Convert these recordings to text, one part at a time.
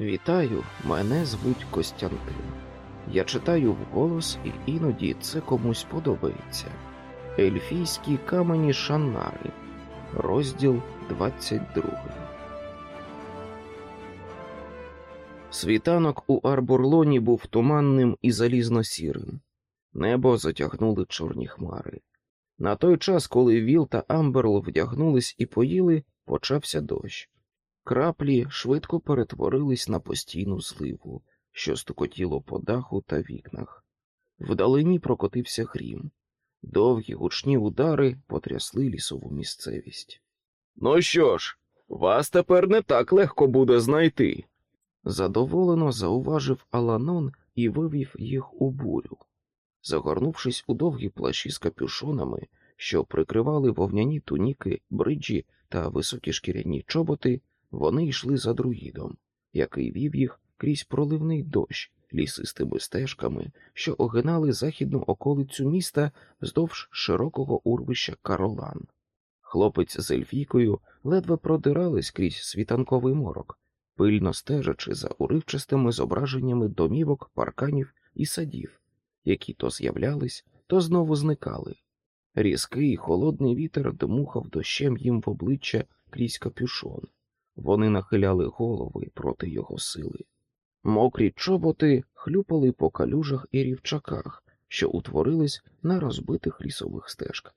Вітаю, мене звуть Костянтин. Я читаю вголос, і іноді це комусь подобається. Ельфійські камені Шаннари, розділ 22. Світанок у Арборлоні був туманним і залізно-сірим. Небо затягнули чорні хмари. На той час, коли Віл та Амберл вдягнулись і поїли, почався дощ. Краплі швидко перетворились на постійну зливу, що стукотіло по даху та вікнах. Вдалині прокотився грім. Довгі гучні удари потрясли лісову місцевість. Ну що ж, вас тепер не так легко буде знайти. Задоволено зауважив Аланон і вивів їх у бурю. Загорнувшись у довгі плащі з капюшонами, що прикривали вовняні туніки, бриджі та високі шкіряні чоботи, вони йшли за друїдом, який вів їх крізь проливний дощ лісистими стежками, що огинали західну околицю міста вздовж широкого урвища Каролан. Хлопець з ельфійкою ледве продирались крізь світанковий морок, пильно стежачи за уривчастими зображеннями домівок, парканів і садів, які то з'являлись, то знову зникали. Різкий холодний вітер дмухав дощем їм в обличчя крізь капюшон. Вони нахиляли голови проти його сили. Мокрі чоботи хлюпали по калюжах і рівчаках, що утворились на розбитих лісових стежках.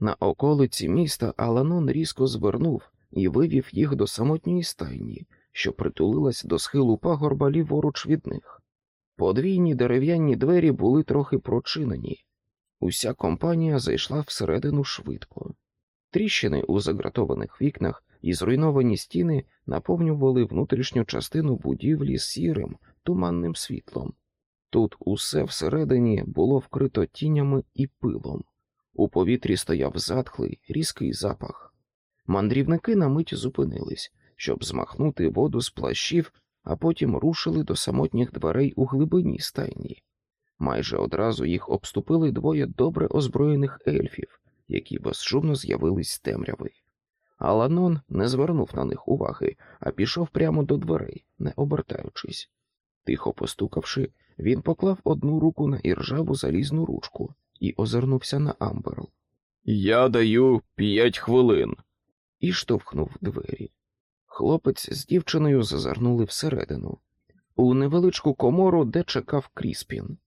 На околиці міста Аланон різко звернув і вивів їх до самотньої стайні, що притулилась до схилу пагорба ліворуч від них. Подвійні дерев'яні двері були трохи прочинені. Уся компанія зайшла всередину швидко. Тріщини у загратованих вікнах і зруйновані стіни наповнювали внутрішню частину будівлі сірим, туманним світлом. Тут усе всередині було вкрито тінями і пилом. У повітрі стояв затхлий, різкий запах. Мандрівники на мить зупинились, щоб змахнути воду з плащів, а потім рушили до самотніх дверей у глибині стайні. Майже одразу їх обступили двоє добре озброєних ельфів, які безшумно з'явились з темряви. Аланон не звернув на них уваги, а пішов прямо до дверей, не обертаючись. Тихо постукавши, він поклав одну руку на іржаву залізну ручку і озирнувся на Амберл. Я даю п'ять хвилин. І штовхнув двері. Хлопець з дівчиною зазирнули всередину, у невеличку комору, де чекав Кріспін.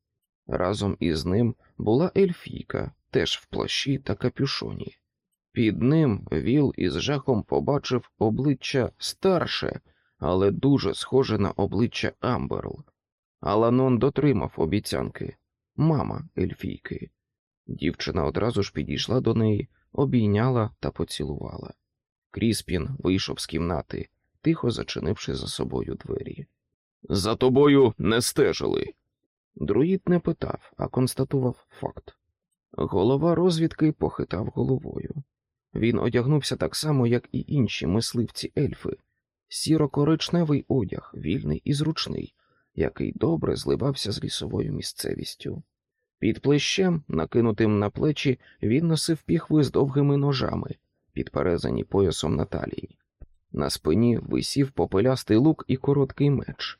Разом із ним була ельфійка, теж в плащі та капюшоні. Під ним Віл із жахом побачив обличчя старше, але дуже схоже на обличчя Амберл. Аланон дотримав обіцянки мама ельфійки. Дівчина одразу ж підійшла до неї, обійняла та поцілувала. Кріспін вийшов з кімнати, тихо зачинивши за собою двері. За тобою не стежили. Друїд не питав, а констатував факт. Голова розвідки похитав головою. Він одягнувся так само, як і інші мисливці ельфи, сіро-коричневий одяг, вільний і зручний, який добре зливався з лісовою місцевістю. Під плещем, накинутим на плечі, він носив піхви з довгими ножами, підперезані поясом на талії. На спині висів попелястий лук і короткий меч.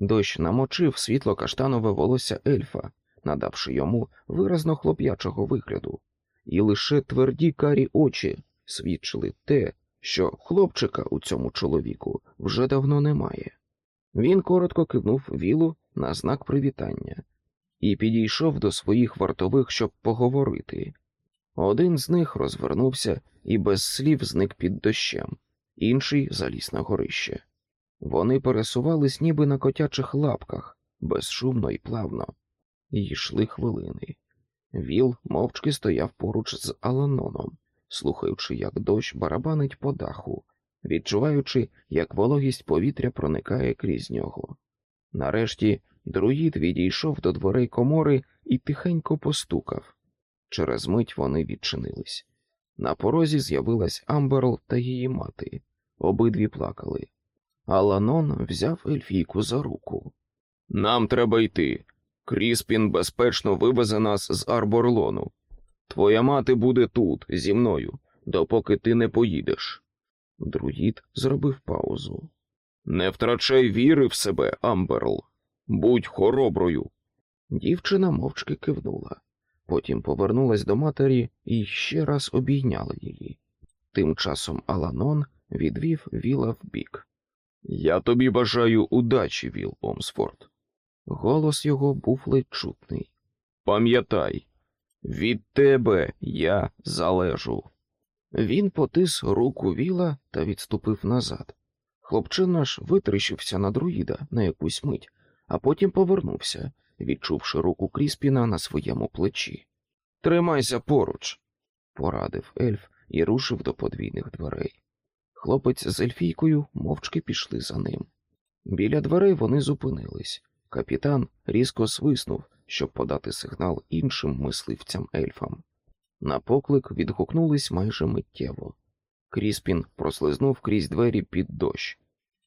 Дощ намочив світло каштанове волосся ельфа, надавши йому виразно хлоп'ячого вигляду, і лише тверді карі очі свідчили те, що хлопчика у цьому чоловіку вже давно немає. Він коротко кивнув вілу на знак привітання і підійшов до своїх вартових, щоб поговорити. Один з них розвернувся і без слів зник під дощем, інший заліз на горище. Вони пересувались ніби на котячих лапках, безшумно і плавно, і йшли хвилини. Віл мовчки стояв поруч з Аланоном, слухаючи, як дощ барабанить по даху, відчуваючи, як вологість повітря проникає крізь нього. Нарешті друїд відійшов до дверей комори і тихенько постукав. Через мить вони відчинились. На порозі з'явилась Амберл та її мати. Обидві плакали. Аланон взяв ельфійку за руку. Нам треба йти. Кріспін безпечно вивезе нас з Арборлону. Твоя мати буде тут, зі мною, допоки ти не поїдеш. Друїд зробив паузу. Не втрачай віри в себе, Амберл. Будь хороброю. Дівчина мовчки кивнула, потім повернулась до матері і ще раз обійняла її. Тим часом Аланон відвів віла вбік. Я тобі бажаю удачі, Віл Омсфорд. Голос його був ледь чутний. Пам'ятай, від тебе я залежу. Він потис руку віла та відступив назад. Хлопчина ж витріщився на друїда на якусь мить, а потім повернувся, відчувши руку Кріспіна на своєму плечі. Тримайся поруч, порадив ельф і рушив до подвійних дверей. Хлопець з ельфійкою мовчки пішли за ним. Біля дверей вони зупинились. Капітан різко свиснув, щоб подати сигнал іншим мисливцям ельфам. На поклик відгукнулись майже миттєво. Кріспін прослизнув крізь двері під дощ.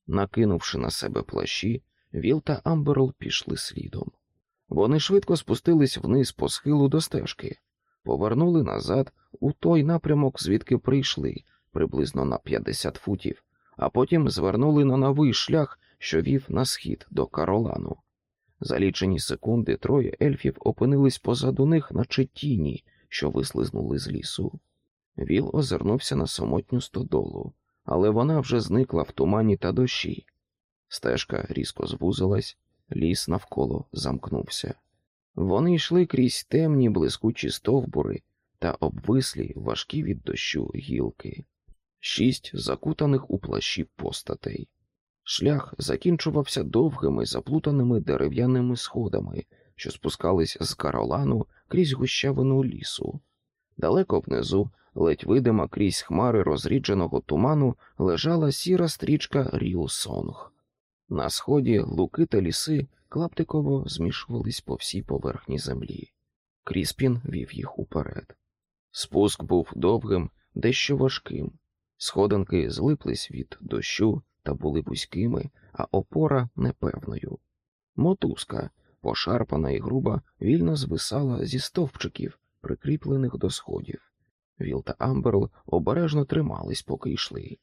Накинувши на себе плащі, Віл та Амберл пішли слідом. Вони швидко спустились вниз по схилу до стежки, повернули назад у той напрямок, звідки прийшли, приблизно на 50 футів, а потім звернули на новий шлях, що вів на схід до Каролану. За лічені секунди троє ельфів опинились позаду них, наче тіні, що вислизнули з лісу. Віл озирнувся на самотню стодолу, але вона вже зникла в тумані та дощі. Стежка різко звузилась, ліс навколо замкнувся. Вони йшли крізь темні блискучі стовбури та обвислі важкі від дощу гілки, шість закутаних у плащі постатей. Шлях закінчувався довгими заплутаними дерев'яними сходами, що спускались з каролану крізь гущавину лісу. Далеко внизу, ледь видима крізь хмари розрідженого туману, лежала сіра стрічка Ріусонг. На сході луки та ліси клаптиково змішувались по всій поверхні землі. Кріспін вів їх уперед. Спуск був довгим, дещо важким. Сходинки злиплись від дощу та були вузькими, а опора непевною. Мотузка, пошарпана і груба, вільно звисала зі стовпчиків, прикріплених до сходів. Віл та Амберл обережно тримались, поки йшли.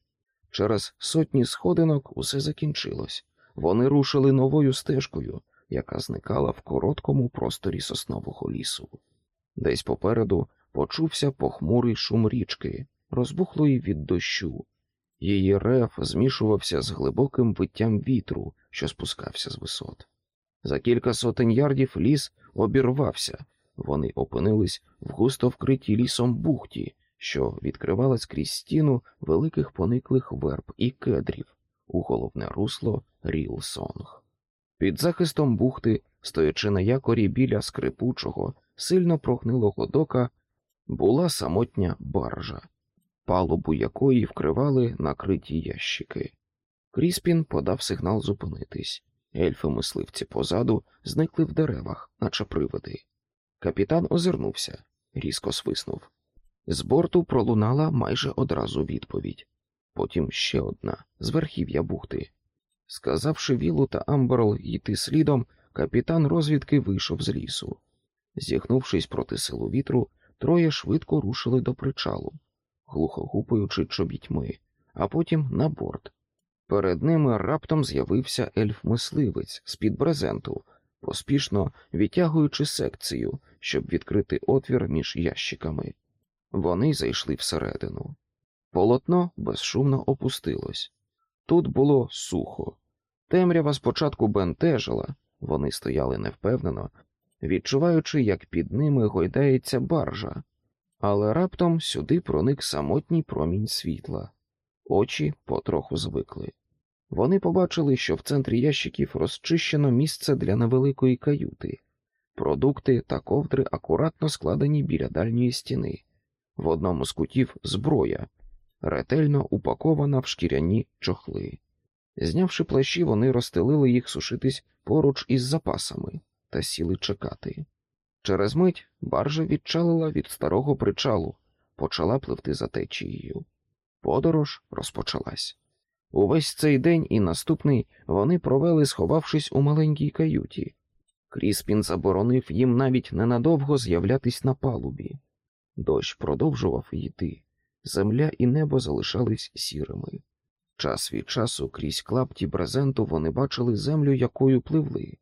Через сотні сходинок усе закінчилось. Вони рушили новою стежкою, яка зникала в короткому просторі соснового лісу. Десь попереду почувся похмурий шум річки, розбухлої від дощу. Її рев змішувався з глибоким виттям вітру, що спускався з висот. За кілька сотень ярдів ліс обірвався, вони опинились в густо вкритій лісом бухті, що відкривалась крізь стіну великих пониклих верб і кедрів у головне русло Рілсонг. Під захистом бухти, стоячи на якорі біля скрипучого, сильно прогнилого дока, була самотня баржа, палубу якої вкривали накриті ящики. Кріспін подав сигнал зупинитись. Ельфи мисливці позаду зникли в деревах, наче привиди. Капітан озирнувся, різко свиснув. З борту пролунала майже одразу відповідь, потім ще одна з верхів'я бухти. Сказавши Вілу та Амберл йти слідом, капітан розвідки вийшов з лісу. Зігнувшись проти силу вітру, троє швидко рушили до причалу, глухо гупаючи чобітьми, а потім на борт. Перед ними раптом з'явився ельф-мисливець з-під брезенту, поспішно відтягуючи секцію, щоб відкрити отвір між ящиками. Вони зайшли всередину. Полотно безшумно опустилось. Тут було сухо. Темрява спочатку бентежила, вони стояли невпевнено, відчуваючи, як під ними гойдається баржа, але раптом сюди проник самотній промінь світла. Очі потроху звикли. Вони побачили, що в центрі ящиків розчищено місце для невеликої каюти, продукти та ковдри акуратно складені біля дальньої стіни, в одному з кутів зброя, ретельно упакована в шкіряні чохли. Знявши плащі, вони розстелили їх сушитись поруч із запасами та сіли чекати. Через мить баржа відчалила від старого причалу, почала пливти за течією. Подорож розпочалась. Увесь цей день і наступний вони провели, сховавшись у маленькій каюті. Кріспін заборонив їм навіть ненадовго з'являтись на палубі. Дощ продовжував йти, земля і небо залишались сірими. Час від часу крізь клапті брезенту вони бачили землю, якою пливли,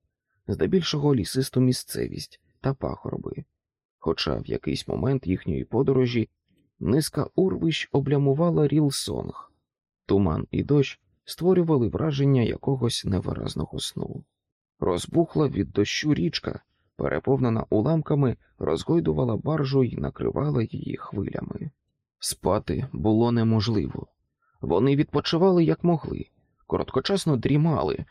здебільшого лісисту місцевість та пахорби. Хоча в якийсь момент їхньої подорожі низка урвищ облямувала Рілсонг, туман і дощ створювали враження якогось невиразного сну. Розбухла від дощу річка, переповнена уламками, розгойдувала баржу і накривала її хвилями. Спати було неможливо. Вони відпочивали як могли, короткочасно дрімали,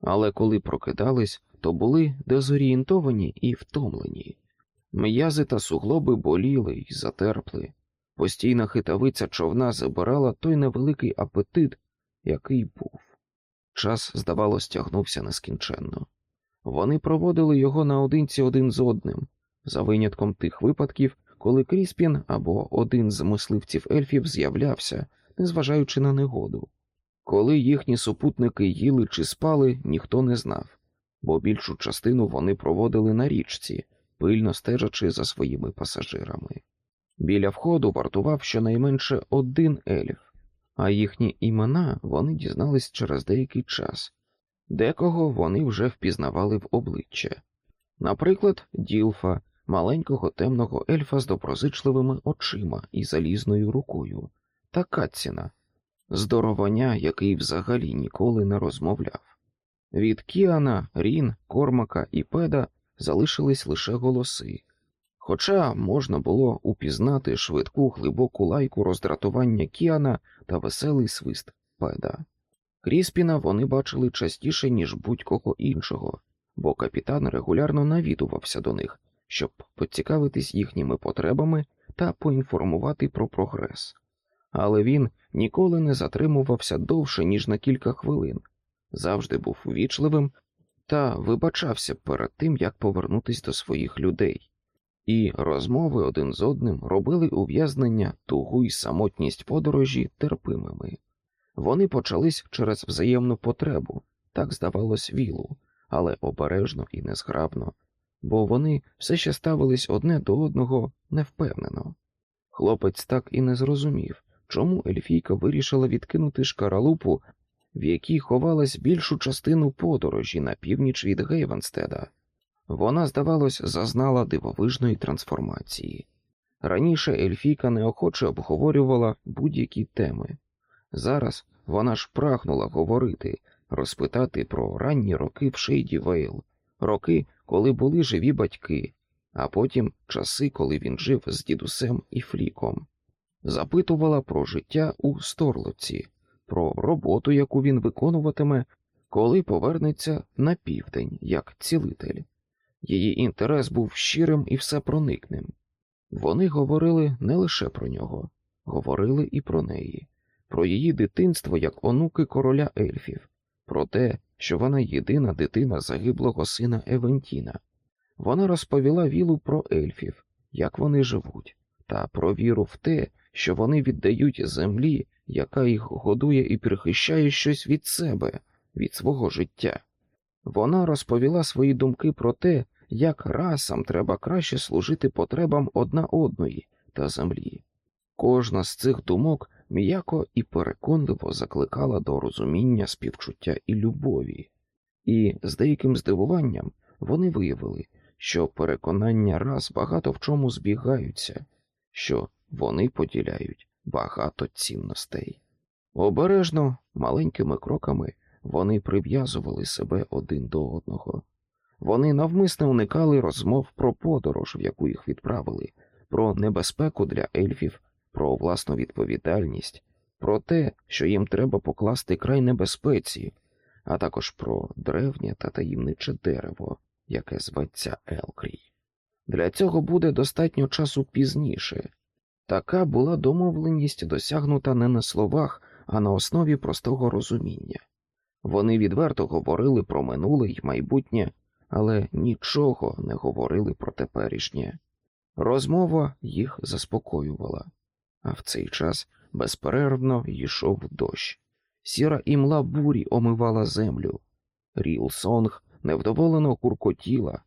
але коли прокидались, то були дезорієнтовані і втомлені. М'язи та суглоби боліли й затерпли. Постійна хитавиця човна забирала той невеликий апетит, який був. Час, здавалось, тягнувся нескінченно. Вони проводили його наодинці один з одним, за винятком тих випадків, коли Кріспін або один з мисливців ельфів з'являвся, незважаючи на негоду. Коли їхні супутники їли чи спали, ніхто не знав, бо більшу частину вони проводили на річці, пильно стежачи за своїми пасажирами. Біля входу вартував щонайменше один ельф, а їхні імена вони дізнались через деякий час, декого вони вже впізнавали в обличчя. Наприклад, Ділфа, маленького темного ельфа з доброзичливими очима і залізною рукою, та Катціна, здоровоня, який взагалі ніколи не розмовляв. Від Кіана, Рін, Кормака і Педа залишились лише голоси, хоча можна було упізнати швидку глибоку лайку роздратування Кіана та веселий свист Педа. Кріспіна вони бачили частіше, ніж будь-кого іншого, бо капітан регулярно навідувався до них, щоб поцікавитись їхніми потребами та поінформувати про прогрес. Але він ніколи не затримувався довше, ніж на кілька хвилин, завжди був ввічливим та вибачався перед тим, як повернутись до своїх людей, і розмови один з одним робили ув'язнення, тугу й самотність подорожі терпимими. Вони почались через взаємну потребу, так здавалось вілу, але обережно і незграбно, бо вони все ще ставились одне до одного невпевнено. Хлопець так і не зрозумів, чому Ельфійка вирішила відкинути шкаралупу, в якій ховалась більшу частину подорожі на північ від Гейвенстеда. Вона, здавалось, зазнала дивовижної трансформації. Раніше Ельфійка неохоче обговорювала будь-які теми. Зараз вона ж прагнула говорити, розпитати про ранні роки в Шейді Вейл, роки, коли були живі батьки, а потім часи, коли він жив з дідусем і фліком. Запитувала про життя у Сторлоці, про роботу, яку він виконуватиме, коли повернеться на південь як цілитель. Її інтерес був щирим і всепроникним. Вони говорили не лише про нього, говорили і про неї, про її дитинство як онуки короля ельфів, про те, що вона єдина дитина загиблого сина Евентіна. Вона розповіла Вілу про ельфів, як вони живуть, та про віру в те, що вони віддають землі, яка їх годує і прихищає щось від себе, від свого життя. Вона розповіла свої думки про те, як расам треба краще служити потребам одна одної та землі. Кожна з цих думок м'яко і переконливо закликала до розуміння, співчуття і любові, і з деяким здивуванням вони виявили, що переконання раз багато в чому збігаються, що вони поділяють багато цінностей. Обережно, маленькими кроками вони прив'язували себе один до одного. Вони навмисно уникали розмов про подорож, в яку їх відправили, про небезпеку для ельфів, про власну відповідальність, про те, що їм треба покласти край небезпеці, а також про древнє та таємниче дерево, яке зветься Елкрій. Для цього буде достатньо часу пізніше. Така була домовленість, досягнута не на словах, а на основі простого розуміння. Вони відверто говорили про минуле й майбутнє, але нічого не говорили про теперішнє. Розмова їх заспокоювала, а в цей час безперервно йшов дощ. Сіра імла бурі омивала землю. Ріл Сонг невдоволено куркотіла,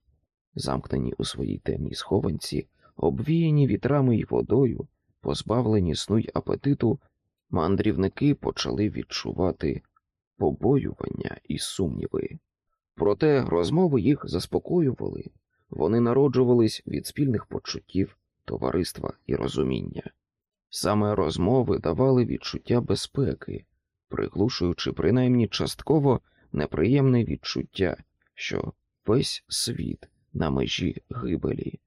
замкнені у своїй темній схованці, обвіяні вітрами й водою, позбавлені сну й апетиту, мандрівники почали відчувати побоювання і сумніви. Проте розмови їх заспокоювали, вони народжувались від спільних почуттів, товариства і розуміння. Саме розмови давали відчуття безпеки, приглушуючи принаймні частково неприємне відчуття, що весь світ на межі гибелі,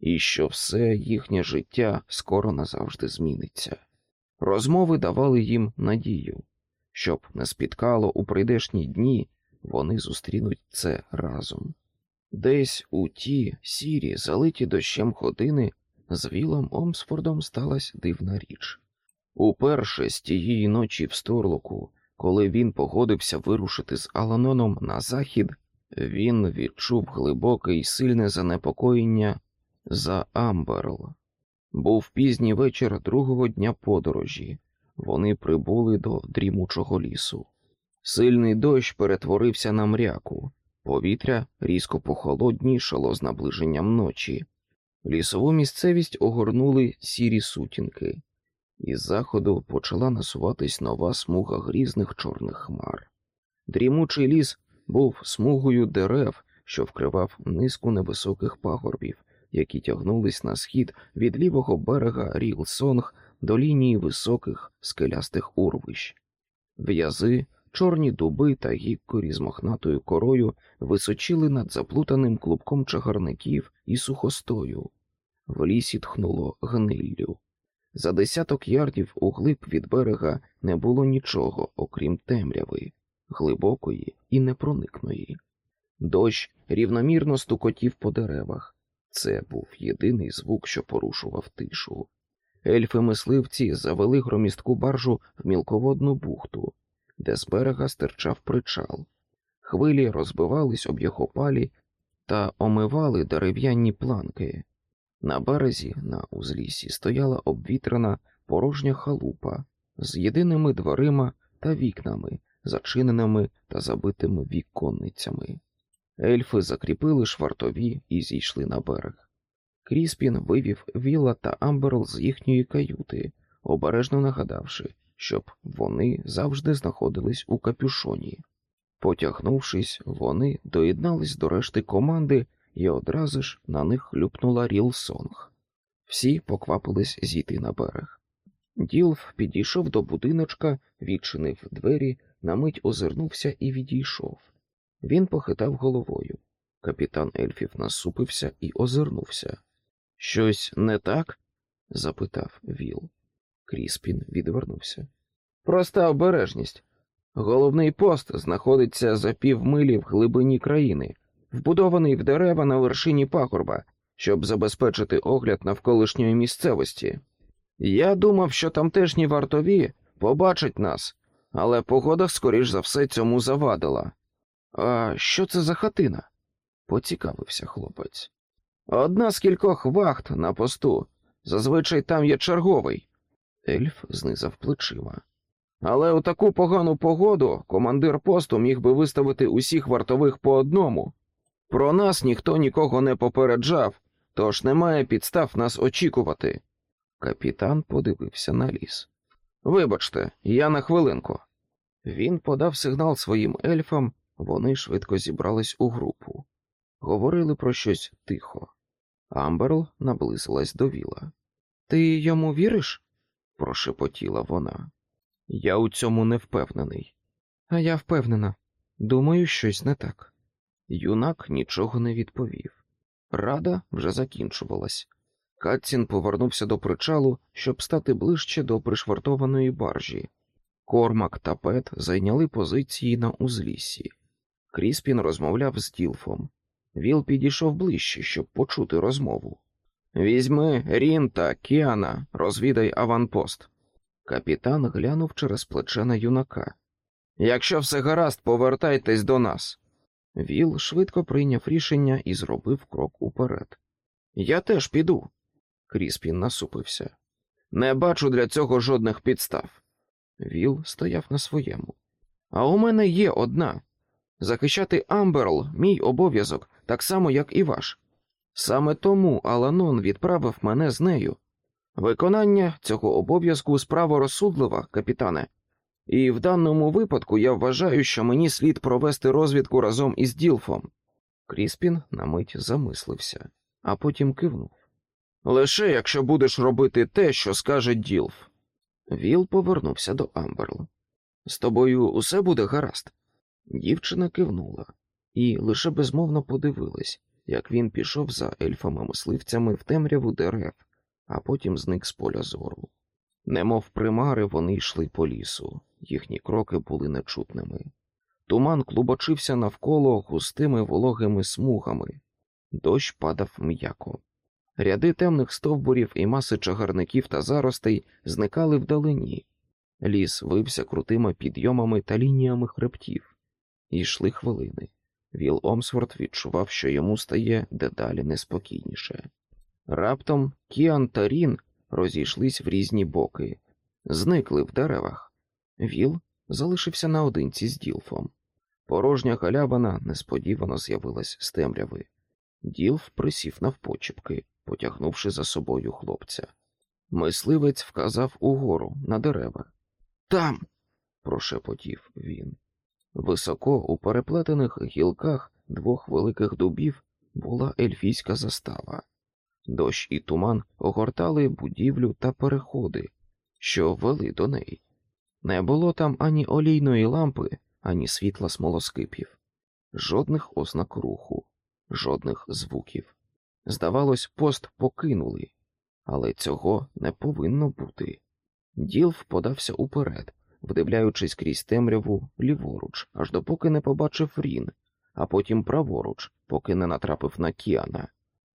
і що все їхнє життя скоро назавжди зміниться. Розмови давали їм надію, щоб не спіткало у прийдешні дні, вони зустрінуть це разом. Десь у ті сірі, залиті дощем години, з Вілом Омсфордом сталася дивна річ. Уперше з тієї ночі в Сторлоку, коли він погодився вирушити з Аланоном на захід, він відчув глибоке і сильне занепокоєння за Амберл. Був пізній вечір другого дня подорожі. Вони прибули до дрімучого лісу. Сильний дощ перетворився на мряку, повітря різко похолоднішало з наближенням ночі. Лісову місцевість огорнули сірі сутінки, із заходу почала насуватись нова смуга грізних чорних хмар. Дрімучий ліс був смугою дерев, що вкривав низку невисоких пагорбів, які тягнулись на схід від лівого берега Рілсонг до лінії високих скелястих урвищ. В'язи, чорні дуби та гіккорі з мохнатою корою височили над заплутаним клубком чагарників і сухостою. В лісі тхнуло гниллю. За десяток ярдів у глиб від берега не було нічого, окрім темряви, глибокої і непроникної. Дощ рівномірно стукотів по деревах. Це був єдиний звук, що порушував тишу. Ельфи-мисливці завели громістку баржу в мілководну бухту, де з берега стирчав причал. Хвилі розбивались об його палі та омивали дерев'яні планки. На березі, на узлісі, стояла обвітрена порожня халупа з єдиними дверима та вікнами, зачиненими та забитими віконницями. Ельфи закріпили швартові і зійшли на берег. Кріспін вивів Віла та Амберл з їхньої каюти, обережно нагадавши, щоб вони завжди знаходились у капюшоні. Потягнувшись, вони доєднались до решти команди і одразу ж на них хлюпнула Рілсонг. Всі поквапились зійти на берег. Ділф підійшов до будиночка, відчинив двері, на мить озирнувся і відійшов. Він похитав головою. Капітан ельфів насупився і озирнувся. Щось не так? запитав Віл. Кріспін відвернувся. Проста обережність. Головний пост знаходиться за півмилі в глибині країни, вбудований в дерева на вершині пагорба, щоб забезпечити огляд навколишньої місцевості. Я думав, що тамтешні вартові побачать нас, але погода, скоріш за все, цьому завадила. А що це за хатина? поцікавився хлопець. Одна з кількох вахт на посту. Зазвичай там є черговий. Ельф знизав плечима. Але у таку погану погоду командир посту міг би виставити усіх вартових по одному. Про нас ніхто нікого не попереджав, тож немає підстав нас очікувати. Капітан подивився на ліс. Вибачте, я на хвилинку. Він подав сигнал своїм ельфам, вони швидко зібрались у групу. Говорили про щось тихо. Амберл наблизилась до Віла. Ти йому віриш? прошепотіла вона. Я у цьому не впевнений. А я впевнена. Думаю, щось не так. Юнак нічого не відповів. Рада вже закінчувалась. Катцін повернувся до причалу, щоб стати ближче до пришвартованої баржі. Кормак та Пет зайняли позиції на узліссі. Кріспін розмовляв з Ділфом. Віл підійшов ближче, щоб почути розмову. Візьми Рін та Кіана, розвідай аванпост. Капітан глянув через плече на юнака. Якщо все гаразд, повертайтесь до нас. Віл швидко прийняв рішення і зробив крок уперед. Я теж піду. Кріспін насупився. Не бачу для цього жодних підстав. Віл стояв на своєму. А у мене є одна захищати Амберл мій обов'язок, так само, як і ваш. Саме тому Аланон відправив мене з нею. Виконання цього обов'язку справа розсудлива, капітане, і в даному випадку я вважаю, що мені слід провести розвідку разом із Ділфом. Кріспін на мить замислився, а потім кивнув. Лише якщо будеш робити те, що скаже Ділф. Віл повернувся до Амберл. З тобою усе буде гаразд. Дівчина кивнула і лише безмовно подивилась, як він пішов за ельфами-мисливцями в темряву дерев, а потім зник з поля зору. Немов примари, вони йшли по лісу, їхні кроки були нечутними. Туман клубочився навколо густими вологими смугами, дощ падав м'яко. Ряди темних стовбурів і маси чагарників та заростей зникали вдалині. Ліс вився крутими підйомами та лініями хребтів. Йшли хвилини. Віл Омсворт відчував, що йому стає дедалі неспокійніше. Раптом Кіан та Рін розійшлись в різні боки, зникли в деревах. Віл залишився наодинці з Ділфом. Порожня галявина несподівано з'явилась з темряви. Ділф присів навпочіпки, потягнувши за собою хлопця. Мисливець вказав угору на дерева. Там. прошепотів він. Високо у переплетених гілках двох великих дубів була ельфійська застава. Дощ і туман огортали будівлю та переходи, що вели до неї. Не було там ані олійної лампи, ані світла смолоскипів, жодних ознак руху, жодних звуків. Здавалось, пост покинули, але цього не повинно бути. Ділф подався уперед, вдивляючись крізь темряву ліворуч, аж допоки не побачив Рін, а потім праворуч, поки не натрапив на Кіана.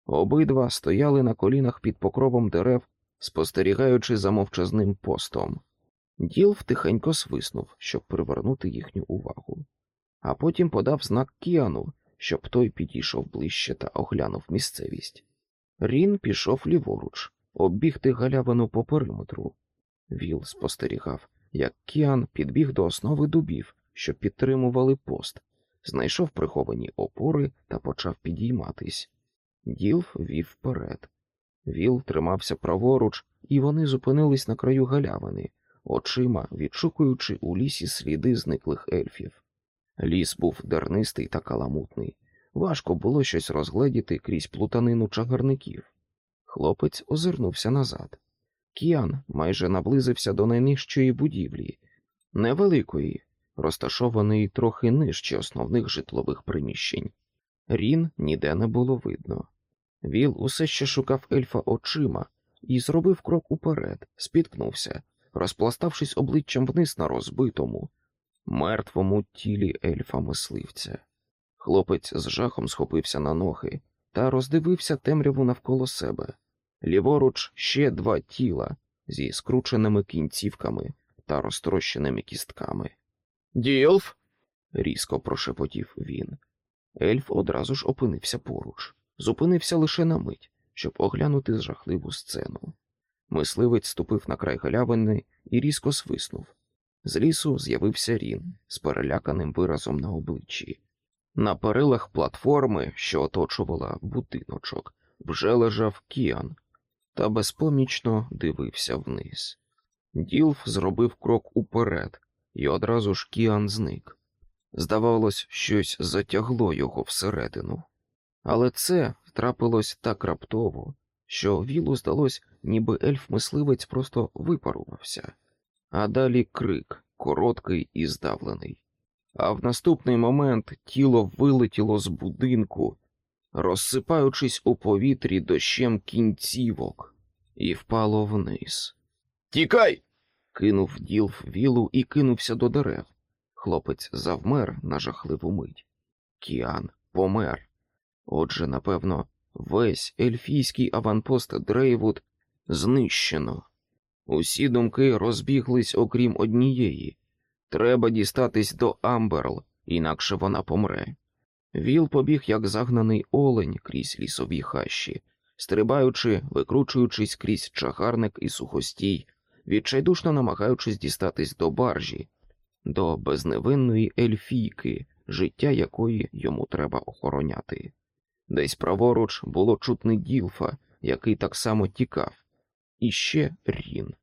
Обидва стояли на колінах під покровом дерев, спостерігаючи за мовчазним постом. Ділф тихенько свиснув, щоб привернути їхню увагу, а потім подав знак Кіану, щоб той підійшов ближче та оглянув місцевість. Рін пішов ліворуч, оббігти галявину по периметру. Віл спостерігав, як Кіан підбіг до основи дубів, що підтримували пост, знайшов приховані опори та почав підійматись. Ділф вів вперед. Віл тримався праворуч, і вони зупинились на краю галявини, очима відшукуючи у лісі сліди зниклих ельфів. Ліс був дернистий та каламутний. Важко було щось розгледіти крізь плутанину чагарників. Хлопець озирнувся назад. Кіан майже наблизився до найнижчої будівлі, невеликої, розташованої трохи нижче основних житлових приміщень. Рін ніде не було видно. Віл усе ще шукав ельфа очима і зробив крок уперед, спіткнувся, розпластавшись обличчям вниз на розбитому, мертвому тілі ельфа мисливця. Хлопець з жахом схопився на ноги та роздивився темряву навколо себе. Ліворуч ще два тіла зі скрученими кінцівками та розтрощеними кістками. Ділф. різко прошепотів він. Ельф одразу ж опинився поруч, зупинився лише на мить, щоб оглянути жахливу сцену. Мисливець ступив на край галявини і різко свиснув. З лісу з'явився Рін з переляканим виразом на обличчі. На перилах платформи, що оточувала будиночок, вже лежав Кіан та безпомічно дивився вниз. Ділф зробив крок уперед, і одразу ж Кіан зник. Здавалось, щось затягло його всередину. Але це трапилось так раптово, що Вілу здалось, ніби ельф-мисливець просто випарувався, а далі крик, короткий і здавлений. А в наступний момент тіло вилетіло з будинку, розсипаючись у повітрі дощем кінцівок, і впало вниз. Тікай! кинув Ділф Вілу і кинувся до дерев. Хлопець завмер на жахливу мить. Кіан помер. Отже, напевно, весь ельфійський аванпост Дрейвуд знищено. Усі думки розбіглись, окрім однієї. Треба дістатись до Амберл, інакше вона помре. Віл побіг, як загнаний олень крізь лісові хащі, стрибаючи, викручуючись крізь чагарник і сухостій, відчайдушно намагаючись дістатись до баржі, до безневинної ельфійки, життя якої йому треба охороняти. Десь праворуч було чутне ділфа, який так само тікав. І ще Рін.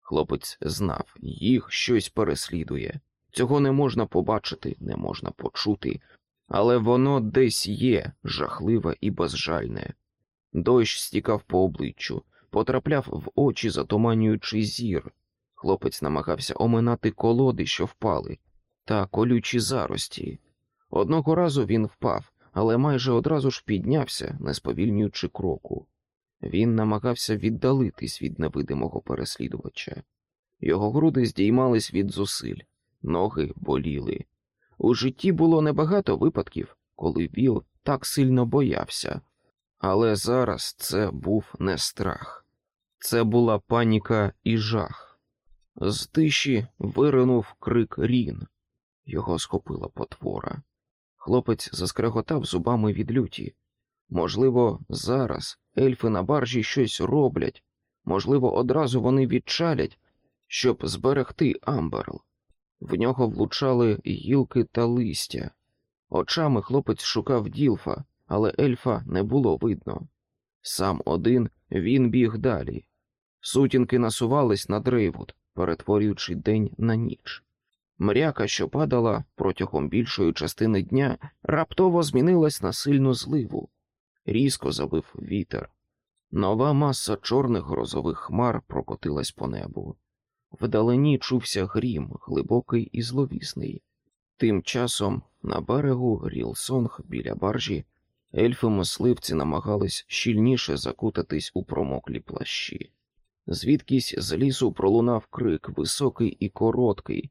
Хлопець знав, їх щось переслідує. Цього не можна побачити, не можна почути, але воно десь є жахливе і безжальне. Дощ стікав по обличчю, потрапляв в очі, затуманюючи зір. Хлопець намагався оминати колоди, що впали, та колючі зарості. Одного разу він впав, але майже одразу ж піднявся, не сповільнюючи кроку. Він намагався віддалитись від невидимого переслідувача. Його груди здіймались від зусиль, ноги боліли. У житті було небагато випадків, коли Віл так сильно боявся, але зараз це був не страх, це була паніка і жах. З тиші виринув крик Рін. Його схопила потвора. Хлопець заскреготав зубами від люті. Можливо, зараз ельфи на баржі щось роблять, можливо, одразу вони відчалять, щоб зберегти Амберл. В нього влучали гілки та листя. Очами хлопець шукав Ділфа, але ельфа не було видно. Сам один він біг далі. Сутінки насувались на Дрейвуд, перетворюючи день на ніч. Мряка, що падала протягом більшої частини дня, раптово змінилась на сильну зливу. Різко завив вітер. Нова маса чорних грозових хмар прокотилась по небу. Вдалині чувся грім, глибокий і зловісний. Тим часом на берегу Рілсонг біля баржі ельфи-мисливці намагались щільніше закутатись у промоклі плащі. Звідкись з лісу пролунав крик високий і короткий,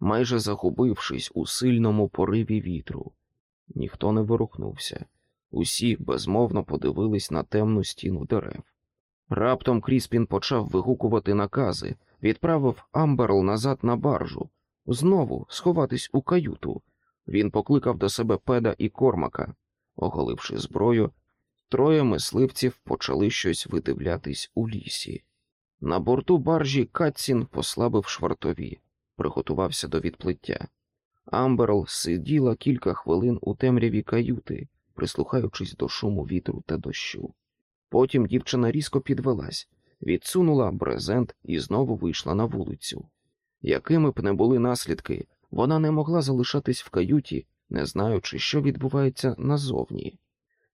майже загубившись у сильному пориві вітру. Ніхто не ворухнувся. Усі безмовно подивились на темну стіну дерев. Раптом Кріспін почав вигукувати накази, відправив Амберл назад на баржу, знову сховатись у каюту. Він покликав до себе педа і кормака. Оголивши зброю, троє мисливців почали щось видивлятись у лісі. На борту баржі Катсін послабив швартові, приготувався до відплиття. Амберл сиділа кілька хвилин у темряві каюти, прислухаючись до шуму вітру та дощу. Потім дівчина різко підвелась, відсунула брезент і знову вийшла на вулицю. Якими б не були наслідки, вона не могла залишатись в каюті, не знаючи, що відбувається назовні.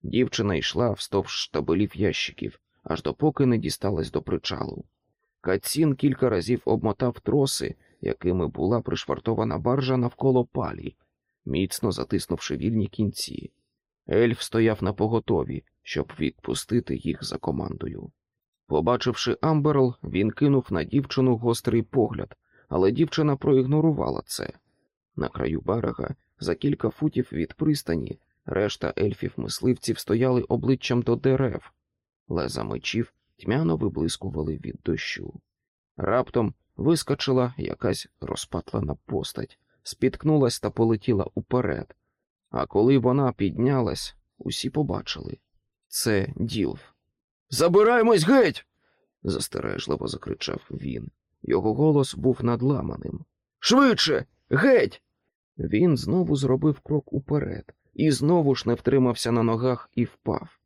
Дівчина йшла вздовж штабелів ящиків, аж допоки не дісталась до причалу. Кацін кілька разів обмотав троси, якими була пришвартована баржа навколо палі, міцно затиснувши вільні кінці. Ельф стояв на поготові, щоб відпустити їх за командою. Побачивши Амберл, він кинув на дівчину гострий погляд, але дівчина проігнорувала це. На краю берега, за кілька футів від пристані, решта ельфів-мисливців стояли обличчям до дерев, леза мечів тьмяно виблискували від дощу. Раптом вискочила якась розпатлена постать, спіткнулась та полетіла уперед. А коли вона піднялась, усі побачили це ділф. Забираємось геть. застережливо закричав він. Його голос був надламаним. Швидше, геть. Він знову зробив крок уперед і знову ж не втримався на ногах і впав.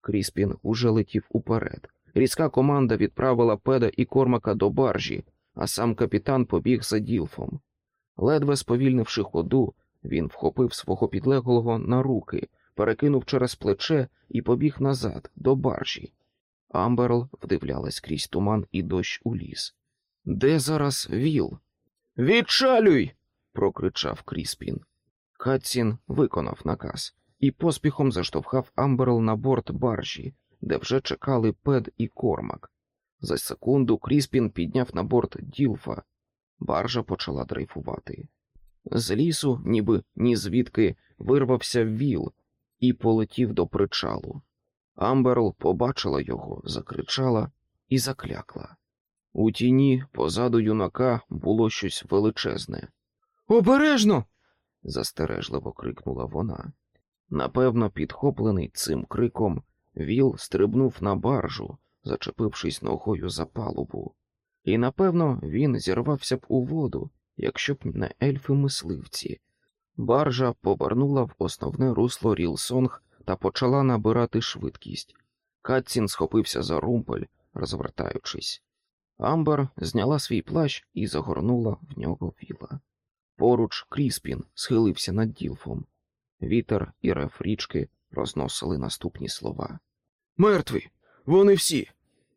Кріспін уже летів уперед. Різка команда відправила педа і кормака до баржі, а сам капітан побіг за ділфом. Ледве сповільнивши ходу, він вхопив свого підлеглого на руки, перекинув через плече і побіг назад, до баржі. Амберл вдивлялась крізь туман і дощ у ліс. Де зараз Віл? Відчалюй. прокричав Кріспін. Катсін виконав наказ і поспіхом заштовхав Амберл на борт баржі, де вже чекали пед і кормак. За секунду Кріспін підняв на борт ділфа. Баржа почала дрейфувати. З лісу, ніби ні звідки, вирвався Віл і полетів до причалу. Амберл побачила його, закричала і заклякла. У тіні позаду юнака було щось величезне. Обережно. застережливо крикнула вона. Напевно, підхоплений цим криком, Віл стрибнув на баржу, зачепившись ногою за палубу, і напевно він зірвався б у воду, якщо б не ельфи мисливці. Баржа повернула в основне русло Рілсонг та почала набирати швидкість. Катцін схопився за румпель, розвертаючись. Амбер зняла свій плащ і загорнула в нього віла. Поруч Кріспін схилився над ділфом. Вітер і рев річки розносили наступні слова. Мертві! Вони всі!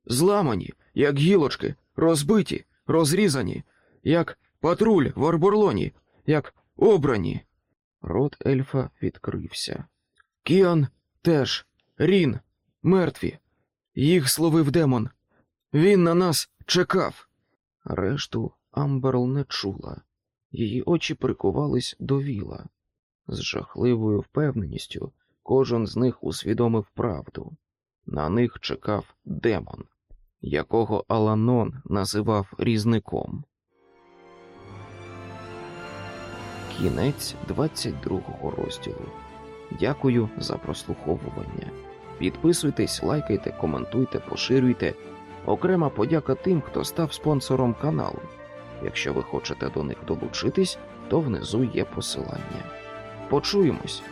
Зламані, як гілочки, розбиті, розрізані, як патруль в Арборлоні, як обрані. Рот ельфа відкрився. Кіан теж, Рін, мертві. Їх словив демон. Він на нас чекав. Решту Амберл не чула. Її очі прикувались до Віла. З жахливою впевненістю кожен з них усвідомив правду. На них чекав демон, якого Аланон називав різником. Кінець 22 розділу. Дякую за прослуховування. Підписуйтесь, лайкайте, коментуйте, поширюйте. Окрема подяка тим, хто став спонсором каналу. Якщо ви хочете до них долучитись, то внизу є посилання. Почуємось!